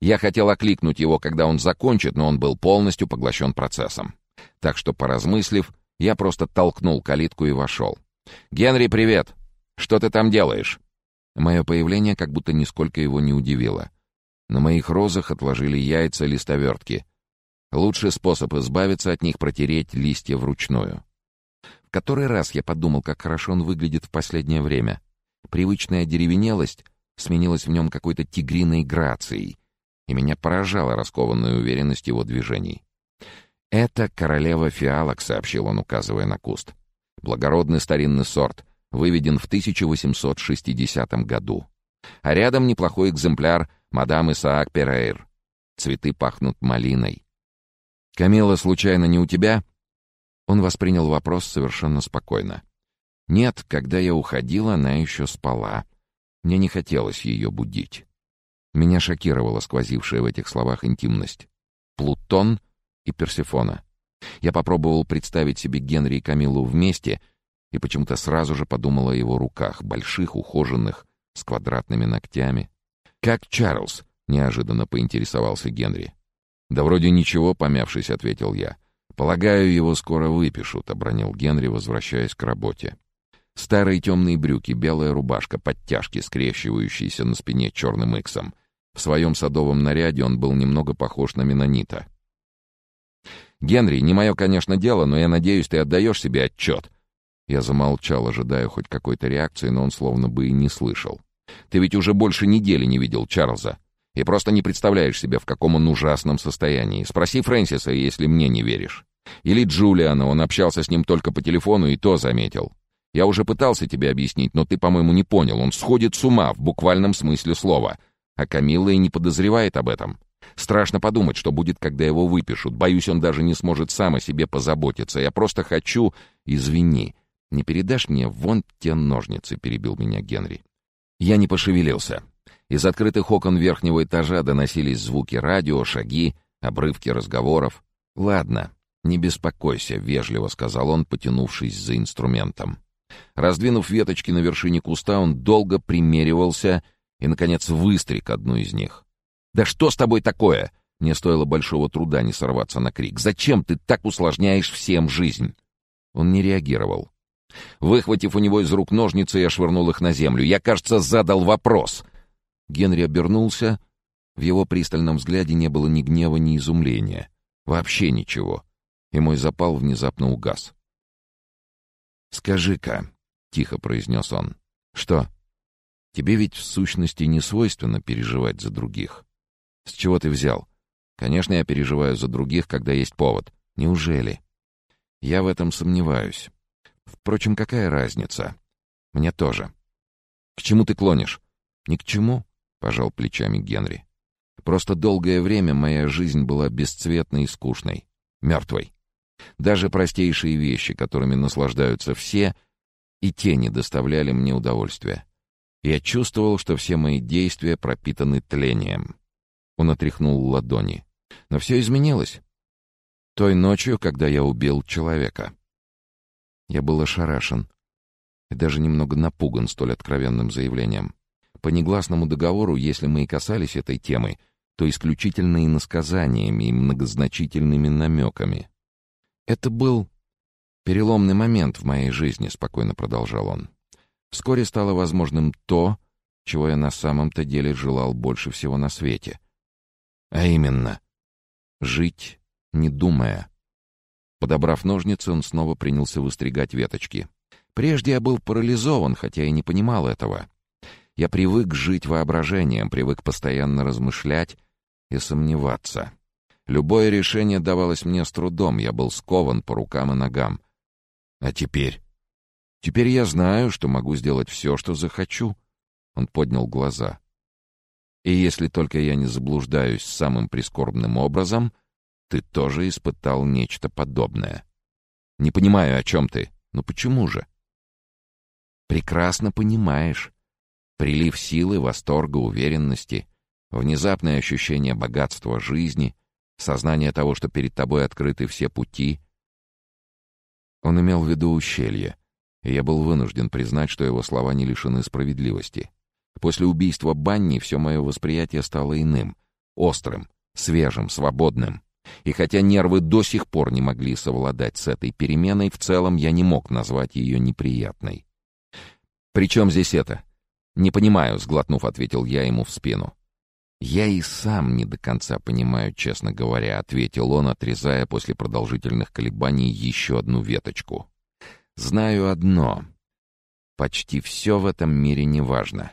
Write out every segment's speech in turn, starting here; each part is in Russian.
Я хотел окликнуть его, когда он закончит, но он был полностью поглощен процессом. Так что, поразмыслив, я просто толкнул калитку и вошел. «Генри, привет! Что ты там делаешь?» Мое появление как будто нисколько его не удивило. На моих розах отложили яйца листовертки. Лучший способ избавиться от них — протереть листья вручную. В который раз я подумал, как хорошо он выглядит в последнее время. Привычная деревенелость сменилась в нем какой-то тигриной грацией, и меня поражала раскованная уверенность его движений. «Это королева фиалок», — сообщил он, указывая на куст. «Благородный старинный сорт, выведен в 1860 году. А рядом неплохой экземпляр мадам Исаак Перейр. Цветы пахнут малиной. «Камила, случайно, не у тебя?» Он воспринял вопрос совершенно спокойно. «Нет, когда я уходил, она еще спала. Мне не хотелось ее будить». Меня шокировала сквозившая в этих словах интимность. Плутон и Персефона. Я попробовал представить себе Генри и Камилу вместе и почему-то сразу же подумал о его руках, больших, ухоженных, с квадратными ногтями. «Как Чарльз?» — неожиданно поинтересовался Генри. «Да вроде ничего», — помявшись, ответил я. «Полагаю, его скоро выпишут», — обронил Генри, возвращаясь к работе. Старые темные брюки, белая рубашка, подтяжки, скрещивающиеся на спине черным иксом. В своем садовом наряде он был немного похож на Менонита. «Генри, не мое, конечно, дело, но я надеюсь, ты отдаешь себе отчет». Я замолчал, ожидая хоть какой-то реакции, но он словно бы и не слышал. «Ты ведь уже больше недели не видел Чарльза. И просто не представляешь себе, в каком он ужасном состоянии. Спроси Фрэнсиса, если мне не веришь. Или Джулиана, он общался с ним только по телефону и то заметил. Я уже пытался тебе объяснить, но ты, по-моему, не понял. Он сходит с ума в буквальном смысле слова. А Камилла и не подозревает об этом. Страшно подумать, что будет, когда его выпишут. Боюсь, он даже не сможет сам о себе позаботиться. Я просто хочу... Извини. Не передашь мне вон те ножницы, перебил меня Генри. Я не пошевелился. Из открытых окон верхнего этажа доносились звуки радио, шаги, обрывки разговоров. «Ладно, не беспокойся», — вежливо сказал он, потянувшись за инструментом. Раздвинув веточки на вершине куста, он долго примеривался и, наконец, выстриг одну из них. «Да что с тобой такое?» Мне стоило большого труда не сорваться на крик. «Зачем ты так усложняешь всем жизнь?» Он не реагировал. Выхватив у него из рук ножницы, я швырнул их на землю. Я, кажется, задал вопрос. Генри обернулся. В его пристальном взгляде не было ни гнева, ни изумления. Вообще ничего. И мой запал внезапно угас. «Скажи-ка», — тихо произнес он, — «что? Тебе ведь в сущности не свойственно переживать за других. С чего ты взял? Конечно, я переживаю за других, когда есть повод. Неужели? Я в этом сомневаюсь. Впрочем, какая разница? Мне тоже. К чему ты клонишь? Ни к чему, пожал плечами Генри. Просто долгое время моя жизнь была бесцветной и скучной, мертвой. Даже простейшие вещи, которыми наслаждаются все, и те не доставляли мне удовольствия. Я чувствовал, что все мои действия пропитаны тлением. Он отряхнул ладони. Но все изменилось. Той ночью, когда я убил человека. Я был ошарашен и даже немного напуган столь откровенным заявлением. По негласному договору, если мы и касались этой темы, то исключительно иносказаниями и многозначительными намеками. «Это был переломный момент в моей жизни», — спокойно продолжал он. «Вскоре стало возможным то, чего я на самом-то деле желал больше всего на свете — а именно, жить, не думая. Подобрав ножницы, он снова принялся выстригать веточки. Прежде я был парализован, хотя и не понимал этого. Я привык жить воображением, привык постоянно размышлять и сомневаться. Любое решение давалось мне с трудом, я был скован по рукам и ногам. А теперь? Теперь я знаю, что могу сделать все, что захочу. Он поднял глаза. И если только я не заблуждаюсь самым прискорбным образом, ты тоже испытал нечто подобное. Не понимаю, о чем ты. Но почему же? Прекрасно понимаешь. Прилив силы, восторга, уверенности, внезапное ощущение богатства жизни, сознание того, что перед тобой открыты все пути. Он имел в виду ущелье, и я был вынужден признать, что его слова не лишены справедливости. После убийства Банни все мое восприятие стало иным. Острым, свежим, свободным. И хотя нервы до сих пор не могли совладать с этой переменой, в целом я не мог назвать ее неприятной. «При чем здесь это?» «Не понимаю», — сглотнув, ответил я ему в спину. «Я и сам не до конца понимаю, честно говоря», — ответил он, отрезая после продолжительных колебаний еще одну веточку. «Знаю одно. Почти все в этом мире неважно.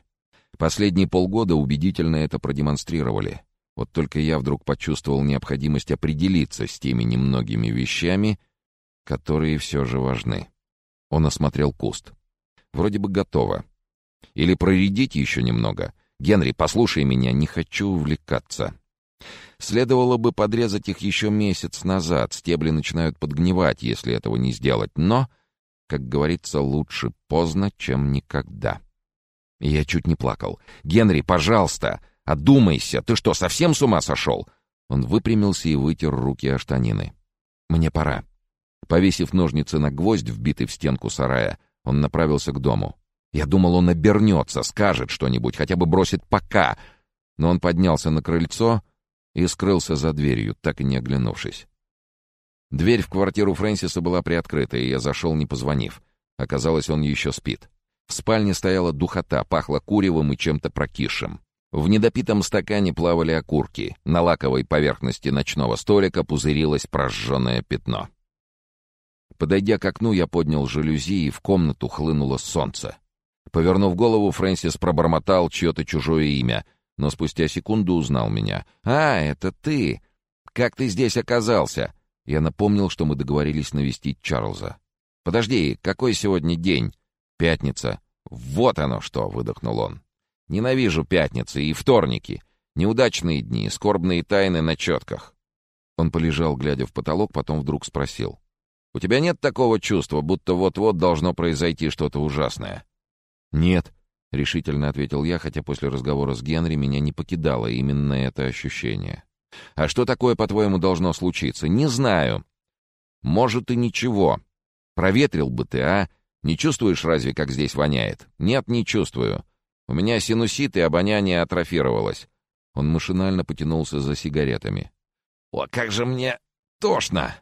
Последние полгода убедительно это продемонстрировали. Вот только я вдруг почувствовал необходимость определиться с теми немногими вещами, которые все же важны. Он осмотрел куст. Вроде бы готово. Или проредить еще немного. Генри, послушай меня, не хочу увлекаться. Следовало бы подрезать их еще месяц назад. Стебли начинают подгнивать, если этого не сделать. Но, как говорится, лучше поздно, чем никогда. я чуть не плакал. «Генри, пожалуйста, одумайся! Ты что, совсем с ума сошел?» Он выпрямился и вытер руки о штанины. «Мне пора». Повесив ножницы на гвоздь, вбитый в стенку сарая, он направился к дому. Я думал, он обернется, скажет что-нибудь, хотя бы бросит «пока». Но он поднялся на крыльцо и скрылся за дверью, так и не оглянувшись. Дверь в квартиру Фрэнсиса была приоткрыта, и я зашел, не позвонив. Оказалось, он еще спит. В спальне стояла духота, пахло куревом и чем-то прокисшим. В недопитом стакане плавали окурки. На лаковой поверхности ночного столика пузырилось прожженное пятно. Подойдя к окну, я поднял жалюзи, и в комнату хлынуло солнце. Повернув голову, Фрэнсис пробормотал чье-то чужое имя, но спустя секунду узнал меня. «А, это ты! Как ты здесь оказался?» Я напомнил, что мы договорились навестить Чарльза. «Подожди, какой сегодня день?» «Пятница». «Вот оно что!» — выдохнул он. «Ненавижу пятницы и вторники. Неудачные дни, скорбные тайны на четках». Он полежал, глядя в потолок, потом вдруг спросил. «У тебя нет такого чувства, будто вот-вот должно произойти что-то ужасное?» «Нет», — решительно ответил я, хотя после разговора с Генри меня не покидало именно это ощущение. «А что такое, по-твоему, должно случиться? Не знаю. Может, и ничего. Проветрил бы ты, а? Не чувствуешь разве, как здесь воняет? Нет, не чувствую. У меня синусит и обоняние атрофировалось». Он машинально потянулся за сигаретами. «О, как же мне тошно!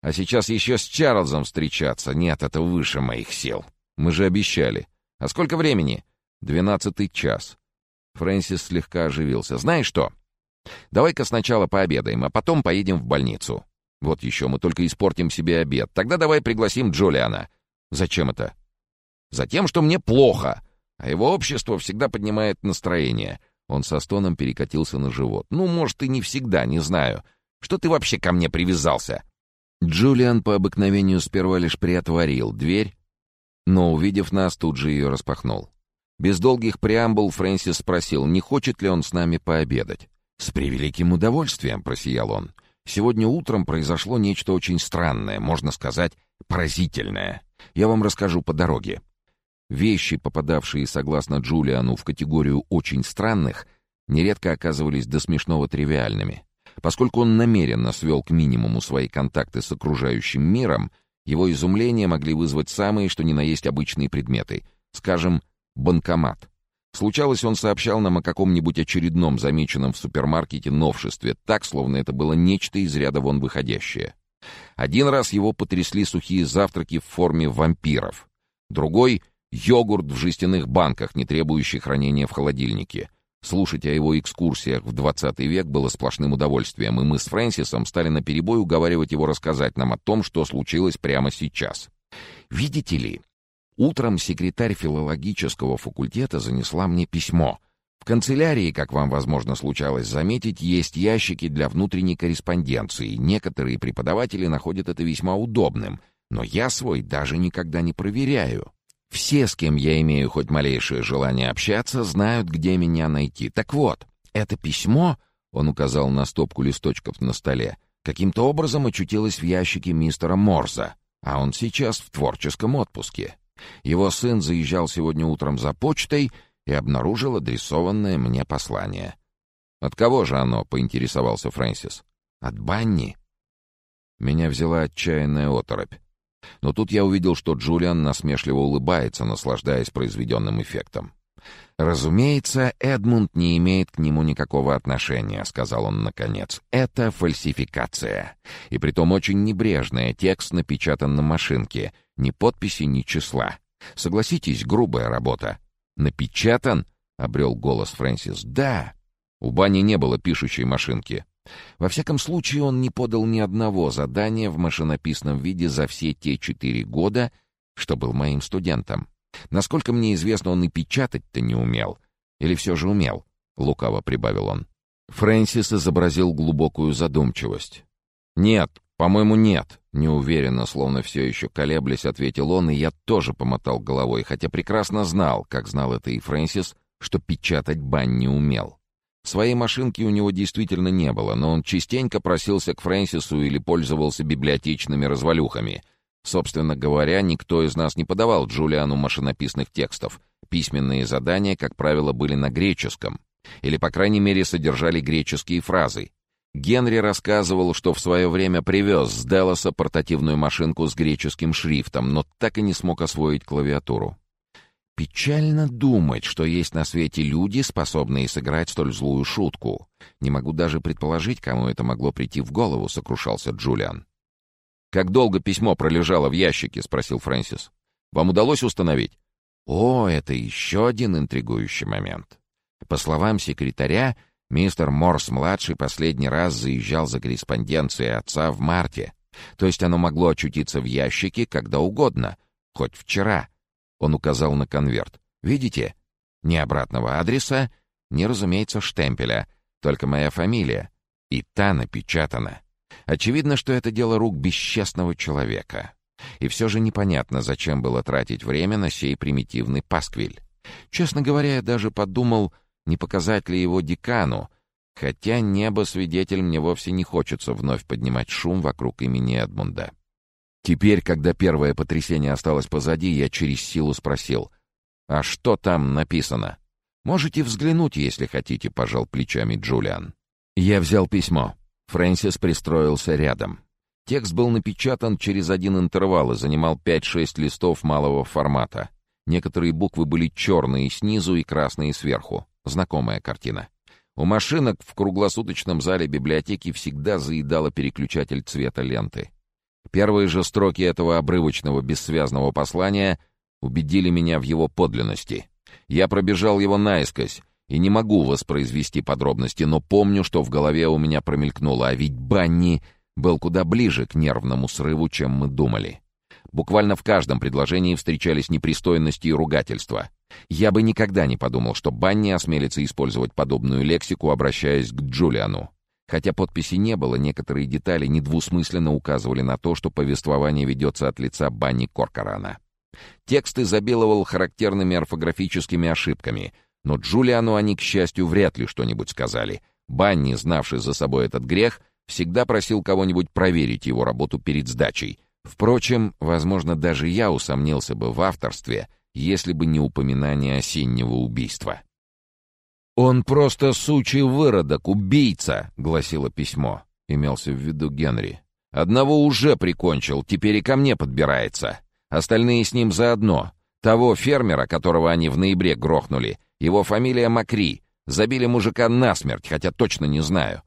А сейчас еще с Чарльзом встречаться. Нет, это выше моих сил. Мы же обещали. «А сколько времени?» «Двенадцатый час». Фрэнсис слегка оживился. «Знаешь что? Давай-ка сначала пообедаем, а потом поедем в больницу. Вот еще мы только испортим себе обед. Тогда давай пригласим Джулиана». «Зачем это?» «Затем, что мне плохо, а его общество всегда поднимает настроение». Он со стоном перекатился на живот. «Ну, может, и не всегда, не знаю. Что ты вообще ко мне привязался?» Джулиан по обыкновению сперва лишь приотворил дверь, но, увидев нас, тут же ее распахнул. Без долгих преамбул Фрэнсис спросил, не хочет ли он с нами пообедать. «С превеликим удовольствием», — просиял он. «Сегодня утром произошло нечто очень странное, можно сказать, поразительное. Я вам расскажу по дороге». Вещи, попадавшие, согласно Джулиану, в категорию «очень странных», нередко оказывались до смешного тривиальными. Поскольку он намеренно свел к минимуму свои контакты с окружающим миром, его изумление могли вызвать самые, что ни на есть обычные предметы. Скажем, банкомат. Случалось, он сообщал нам о каком-нибудь очередном замеченном в супермаркете новшестве, так, словно это было нечто из ряда вон выходящее. Один раз его потрясли сухие завтраки в форме вампиров. Другой — йогурт в жестяных банках, не требующий хранения в холодильнике — Слушать о его экскурсиях в 20 век было сплошным удовольствием, и мы с Фрэнсисом стали наперебой уговаривать его рассказать нам о том, что случилось прямо сейчас. Видите ли, утром секретарь филологического факультета занесла мне письмо. В канцелярии, как вам, возможно, случалось заметить, есть ящики для внутренней корреспонденции. Некоторые преподаватели находят это весьма удобным, но я свой даже никогда не проверяю. Все, с кем я имею хоть малейшее желание общаться, знают, где меня найти. Так вот, это письмо, он указал на стопку листочков на столе, каким-то образом очутилось в ящике мистера Морза, а он сейчас в творческом отпуске. Его сын заезжал сегодня утром за почтой и обнаружил адресованное мне послание. «От кого же оно?» — поинтересовался Фрэнсис. «От Банни». Меня взяла отчаянная оторопь. Но тут я увидел, что Джулиан насмешливо улыбается, наслаждаясь произведенным эффектом. «Разумеется, Эдмунд не имеет к нему никакого отношения», — сказал он наконец. «Это фальсификация. И притом очень небрежная, текст напечатан на машинке. Ни подписи, ни числа. Согласитесь, грубая работа». «Напечатан?» — обрел голос Фрэнсис. «Да». У Бани не было пишущей машинки. Во всяком случае, он не подал ни одного задания в машинописном виде за все те четыре года, что был моим студентом. Насколько мне известно, он и печатать-то не умел. Или все же умел, — лукаво прибавил он. Фрэнсис изобразил глубокую задумчивость. «Нет, по-моему, нет», — неуверенно, словно все еще колеблясь, ответил он, и я тоже помотал головой, хотя прекрасно знал, как знал это и Фрэнсис, что печатать Бань не умел. Своей машинки у него действительно не было, но он частенько просился к Фрэнсису или пользовался библиотечными развалюхами, Собственно говоря, никто из нас не подавал Джулиану машинописных текстов. Письменные задания, как правило, были на греческом. Или, по крайней мере, содержали греческие фразы. Генри рассказывал, что в свое время привез с Делоса портативную машинку с греческим шрифтом, но так и не смог освоить клавиатуру. Печально думать, что есть на свете люди, способные сыграть столь злую шутку. Не могу даже предположить, кому это могло прийти в голову, сокрушался Джулиан. «Как долго письмо пролежало в ящике?» — спросил Фрэнсис. «Вам удалось установить?» «О, это еще один интригующий момент. По словам секретаря, мистер Морс-младший последний раз заезжал за корреспонденцией отца в марте. То есть оно могло очутиться в ящике когда угодно, хоть вчера». Он указал на конверт. «Видите? Ни обратного адреса, ни, разумеется, штемпеля, только моя фамилия. И та напечатана». Очевидно, что это дело рук бесчестного человека. И все же непонятно, зачем было тратить время на сей примитивный пасквиль. Честно говоря, я даже подумал, не показать ли его декану, хотя небо-свидетель мне вовсе не хочется вновь поднимать шум вокруг имени Эдмунда. Теперь, когда первое потрясение осталось позади, я через силу спросил, «А что там написано?» «Можете взглянуть, если хотите», — пожал плечами Джулиан. Я взял письмо. Фрэнсис пристроился рядом. Текст был напечатан через один интервал и занимал 5-6 листов малого формата. Некоторые буквы были черные снизу и красные сверху. Знакомая картина. У машинок в круглосуточном зале библиотеки всегда заедала переключатель цвета ленты. Первые же строки этого обрывочного бессвязного послания убедили меня в его подлинности. Я пробежал его наискось, и не могу воспроизвести подробности, но помню, что в голове у меня промелькнуло, а ведь Банни был куда ближе к нервному срыву, чем мы думали. Буквально в каждом предложении встречались непристойности и ругательства. Я бы никогда не подумал, что Банни осмелится использовать подобную лексику, обращаясь к Джулиану. Хотя подписи не было, некоторые детали недвусмысленно указывали на то, что повествование ведется от лица Банни Коркорана. Текст изобиловал характерными орфографическими ошибками, но Джулиану они, к счастью, вряд ли что-нибудь сказали. Банни, знавший за собой этот грех, всегда просил кого-нибудь проверить его работу перед сдачей. Впрочем, возможно, даже я усомнился бы в авторстве, если бы не упоминание осеннего убийства. «Он просто сучий выродок, убийца!» — гласило письмо. Имелся в виду Генри. «Одного уже прикончил, теперь и ко мне подбирается. Остальные с ним заодно. Того фермера, которого они в ноябре грохнули, его фамилия Макри. Забили мужика насмерть, хотя точно не знаю.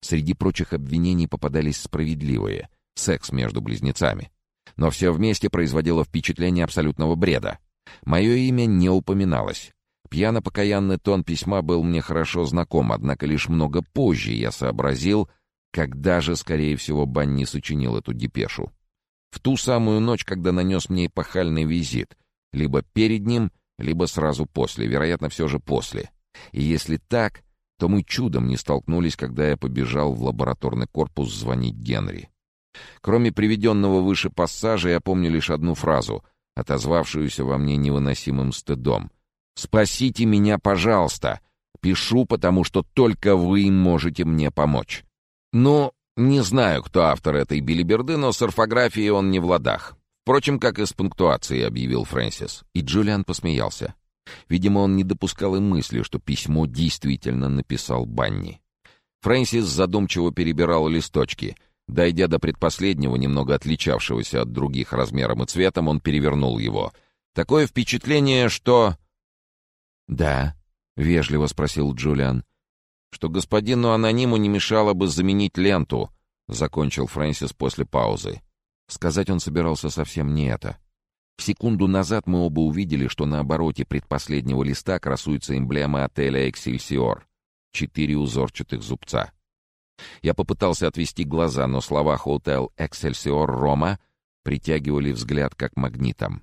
Среди прочих обвинений попадались справедливые. Секс между близнецами. Но все вместе производило впечатление абсолютного бреда. Мое имя не упоминалось. Пьяно-покаянный тон письма был мне хорошо знаком, однако лишь много позже я сообразил, когда же, скорее всего, Банни сочинил эту депешу. В ту самую ночь, когда нанес мне эпохальный визит, либо перед ним, либо сразу после, вероятно, все же после. И если так, то мы чудом не столкнулись, когда я побежал в лабораторный корпус звонить Генри. Кроме приведенного выше пассажа, я помню лишь одну фразу, отозвавшуюся во мне невыносимым стыдом. «Спасите меня, пожалуйста! Пишу, потому что только вы можете мне помочь». Ну, не знаю, кто автор этой билиберды, но с орфографией он не в ладах. Впрочем, как и с пунктуацией, объявил Фрэнсис. И Джулиан посмеялся. Видимо, он не допускал и мысли, что письмо действительно написал Банни. Фрэнсис задумчиво перебирал листочки. Дойдя до предпоследнего, немного отличавшегося от других размером и цветом, он перевернул его. Такое впечатление, что... «Да», — вежливо спросил Джулиан. «Что господину анониму не мешало бы заменить ленту», — закончил Фрэнсис после паузы. Сказать он собирался совсем не это. В секунду назад мы оба увидели, что на обороте предпоследнего листа красуется эмблема отеля «Эксельсиор». Четыре узорчатых зубца. Я попытался отвести глаза, но слова «Хотел Эксельсиор Рома» притягивали взгляд как магнитом.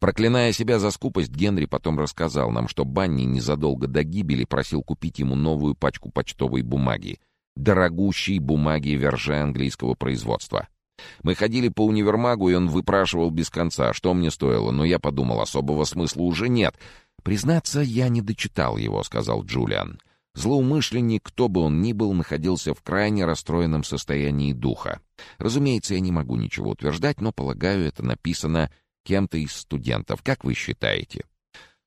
Проклиная себя за скупость, Генри потом рассказал нам, что Банни незадолго до гибели просил купить ему новую пачку почтовой бумаги. Дорогущей бумаги верже английского производства. Мы ходили по универмагу, и он выпрашивал без конца, что мне стоило, но я подумал, особого смысла уже нет. «Признаться, я не дочитал его», — сказал Джулиан. Злоумышленник, кто бы он ни был, находился в крайне расстроенном состоянии духа. Разумеется, я не могу ничего утверждать, но, полагаю, это написано кем-то из студентов. Как вы считаете?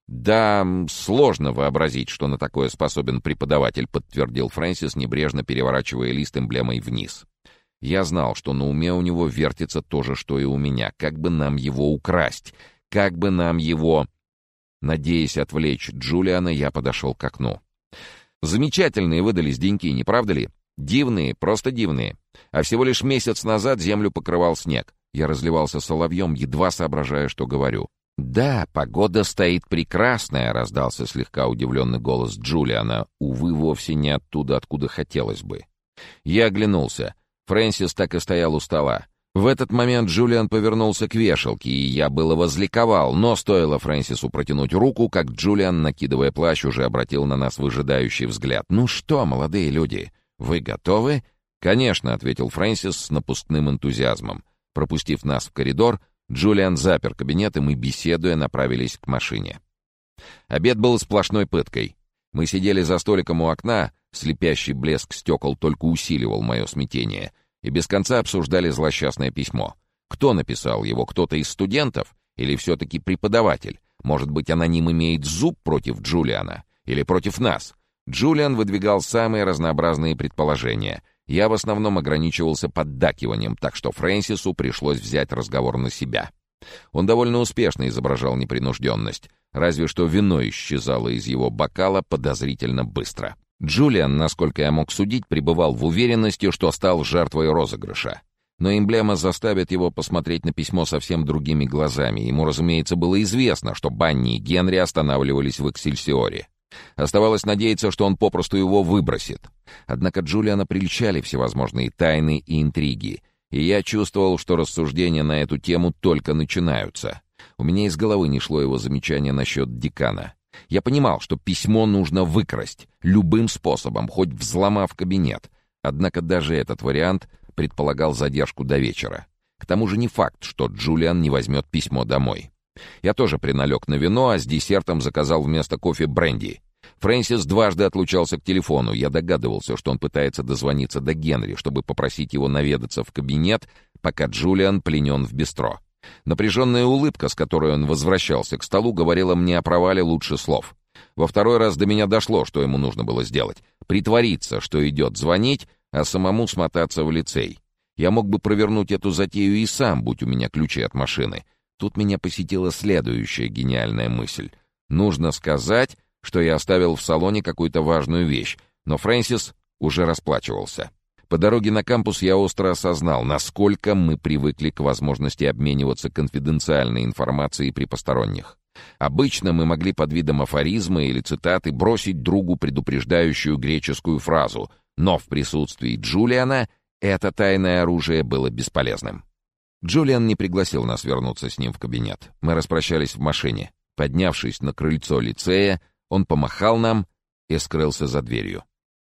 «Да, сложно вообразить, что на такое способен преподаватель», — подтвердил Фрэнсис, небрежно переворачивая лист эмблемой вниз. Я знал, что на уме у него вертится то же, что и у меня. Как бы нам его украсть? Как бы нам его... Надеясь отвлечь Джулиана, я подошел к окну. Замечательные выдались деньки, не правда ли? Дивные, просто дивные. А всего лишь месяц назад землю покрывал снег. Я разливался соловьем, едва соображая, что говорю. «Да, погода стоит прекрасная», — раздался слегка удивленный голос Джулиана, увы, вовсе не оттуда, откуда хотелось бы. Я оглянулся. Фрэнсис так и стоял у стола. В этот момент Джулиан повернулся к вешалке, и я было возликовал, но стоило Фрэнсису протянуть руку, как Джулиан, накидывая плащ, уже обратил на нас выжидающий взгляд. «Ну что, молодые люди, вы готовы?» «Конечно», — ответил Фрэнсис с напускным энтузиазмом. Пропустив нас в коридор, Джулиан запер кабинет, и мы, беседуя, направились к машине. Обед был сплошной пыткой. Мы сидели за столиком у окна, слепящий блеск стекол только усиливал мое смятение, и без конца обсуждали злосчастное письмо. Кто написал его, кто-то из студентов или все-таки преподаватель? Может быть, аноним имеет зуб против Джулиана или против нас? Джулиан выдвигал самые разнообразные предположения — я в основном ограничивался поддакиванием, так что Фрэнсису пришлось взять разговор на себя. Он довольно успешно изображал непринужденность, разве что вино исчезало из его бокала подозрительно быстро. Джулиан, насколько я мог судить, пребывал в уверенности, что стал жертвой розыгрыша. Но эмблема заставит его посмотреть на письмо совсем другими глазами. Ему, разумеется, было известно, что Банни и Генри останавливались в Эксельсиоре. Оставалось надеяться, что он попросту его выбросит. Однако Джулиана прельщали всевозможные тайны и интриги, и я чувствовал, что рассуждения на эту тему только начинаются. У меня из головы не шло его замечание насчет декана. Я понимал, что письмо нужно выкрасть, любым способом, хоть взломав кабинет. Однако даже этот вариант предполагал задержку до вечера. К тому же не факт, что Джулиан не возьмет письмо домой. Я тоже приналег на вино, а с десертом заказал вместо кофе бренди. Фрэнсис дважды отлучался к телефону. Я догадывался, что он пытается дозвониться до Генри, чтобы попросить его наведаться в кабинет, пока Джулиан пленен в бистро. Напряженная улыбка, с которой он возвращался к столу, говорила мне о провале лучше слов. Во второй раз до меня дошло, что ему нужно было сделать. Притвориться, что идет звонить, а самому смотаться в лицей. Я мог бы провернуть эту затею и сам, будь у меня ключи от машины. Тут меня посетила следующая гениальная мысль. Нужно сказать, что я оставил в салоне какую-то важную вещь, но Фрэнсис уже расплачивался. По дороге на кампус я остро осознал, насколько мы привыкли к возможности обмениваться конфиденциальной информацией при посторонних. Обычно мы могли под видом афоризма или цитаты бросить другу предупреждающую греческую фразу, но в присутствии Джулиана это тайное оружие было бесполезным. Джулиан не пригласил нас вернуться с ним в кабинет. Мы распрощались в машине. Поднявшись на крыльцо лицея, он помахал нам и скрылся за дверью.